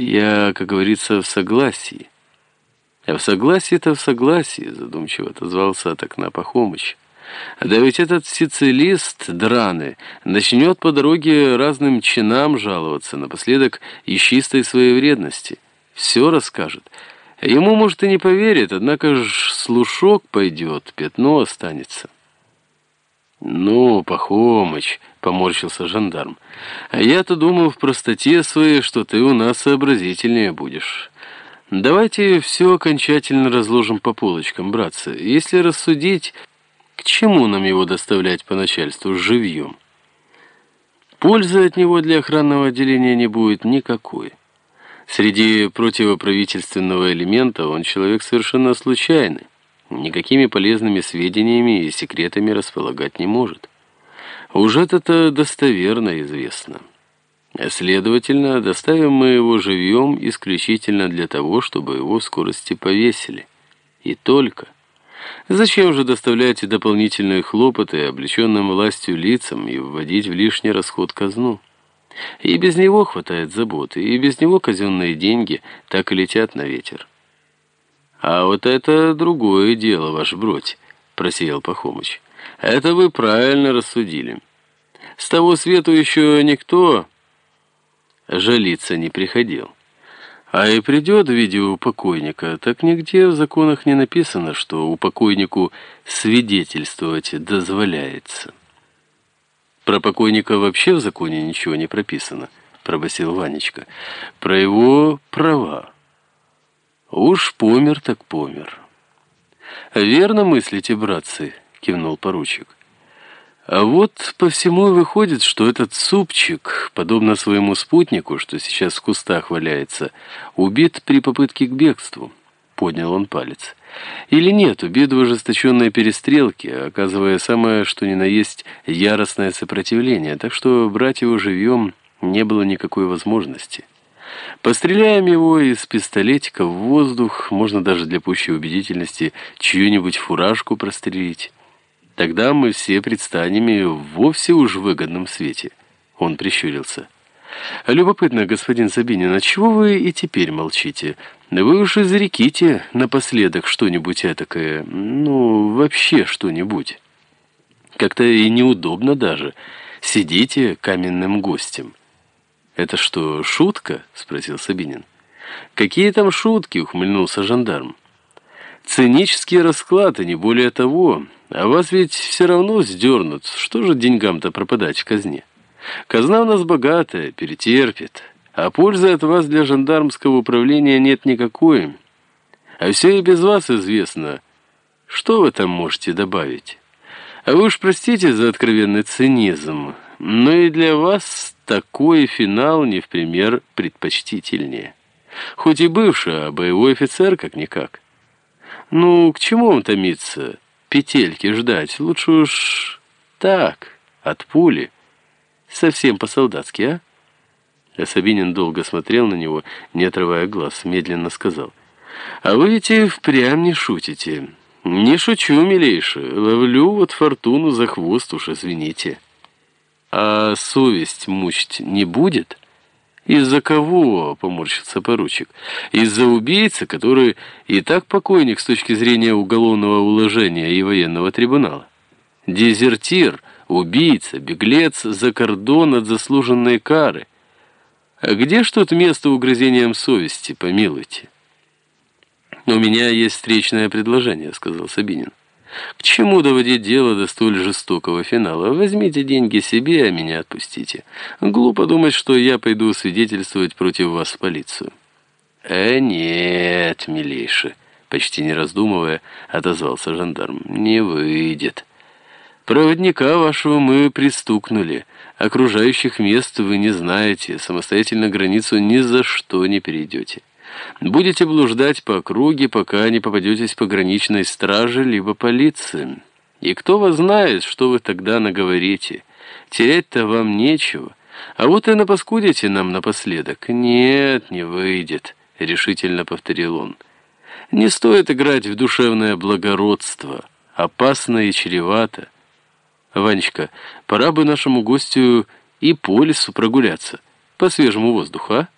Я, как говорится, в согласии. А в согласии-то в согласии, задумчиво отозвался от окна Пахомыч. Да ведь этот сицилист драны начнет по дороге разным чинам жаловаться, напоследок и чистой своей вредности. Все расскажет. Ему, может, и не поверит, однако ж слушок пойдет, пятно останется. «Ну, Пахомыч», — поморщился жандарм, — «а я-то думал в простоте своей, что ты у нас сообразительнее будешь». Давайте все окончательно разложим по полочкам, братцы. Если рассудить, к чему нам его доставлять по начальству живьем? Пользы от него для охранного отделения не будет никакой. Среди противоправительственного элемента он человек совершенно случайный. Никакими полезными сведениями и секретами располагать не может. Уже это достоверно известно. Следовательно, доставим мы его живьем исключительно для того, чтобы его в скорости повесили. И только. Зачем же доставлять дополнительные хлопоты облеченным властью лицам и вводить в лишний расход казну? И без него хватает заботы, и без него казенные деньги так и летят на ветер. «А вот это другое дело, ваш бродь», — просиял Пахомыч. «Это вы правильно рассудили. С того свету еще никто жалиться не приходил. А и придет в виде у покойника, так нигде в законах не написано, что у покойнику свидетельствовать дозволяется. Про покойника вообще в законе ничего не прописано, пробасил Ванечка. Про его права. Уж помер так помер. Верно мыслите, братцы, кивнул поручик. А вот по всему выходит, что этот супчик, подобно своему спутнику, что сейчас в кустах валяется, убит при попытке к бегству. Поднял он палец. Или нет, убит в ожесточенной перестрелке, оказывая самое, что ни на есть, яростное сопротивление, так что брать его живьем не было никакой возможности. Постреляем его из пистолетика в воздух, можно даже для пущей убедительности чью-нибудь фуражку прострелить. Тогда мы все предстанем и вовсе уж в выгодном свете. Он прищурился. Любопытно, господин Сабинин, а чего вы и теперь молчите? Вы уж изреките напоследок что-нибудь этакое, ну, вообще что-нибудь. Как-то и неудобно даже. Сидите каменным гостем. «Это что, шутка?» — спросил Сабинин. «Какие там шутки?» — ухмыльнулся жандарм. «Цинический расклад, и не более того. А вас ведь все равно сдернут. Что же деньгам-то пропадать в казне? Казна у нас богатая, перетерпит. А пользы от вас для жандармского управления нет никакой. А все и без вас известно. Что вы там можете добавить? А вы уж простите за откровенный цинизм, но и для вас такой финал не в пример предпочтительнее. Хоть и бывший, а боевой офицер как-никак. Ну, к чему вам томиться? петельки ждать. Лучше уж так, от пули. Совсем по-солдатски, а? а долго смотрел на него, не отрывая глаз, медленно сказал. «А вы ведь и впрямь не шутите. Не шучу, милейший. Ловлю вот фортуну за хвост, уж извините. А совесть мучить не будет?» «Из-за кого?» — поморщился поручик. «Из-за убийцы, который и так покойник с точки зрения уголовного уложения и военного трибунала. Дезертир, убийца, беглец за кордон от заслуженной кары. А где ж тут место угрызениям совести, помилуйте?» «У меня есть встречное предложение», — сказал Сабинин. К чему доводить дело до столь жестокого финала? Возьмите деньги себе, а меня отпустите. Глупо думать, что я пойду свидетельствовать против вас в полицию. Э, нет, милейший, почти не раздумывая, отозвался жандарм. Не выйдет. Проводника вашего мы пристукнули. Окружающих мест вы не знаете, самостоятельно границу ни за что не перейдете. Будете блуждать по округе, пока не попадетесь пограничной страже либо полиции. И кто вас знает, что вы тогда наговорите. Терять-то вам нечего. А вот и напаскудите нам напоследок. Нет, не выйдет, решительно повторил он. Не стоит играть в душевное благородство. Опасно и чревато. Ванечка, пора бы нашему гостю и по лесу прогуляться, по свежему воздуху, а?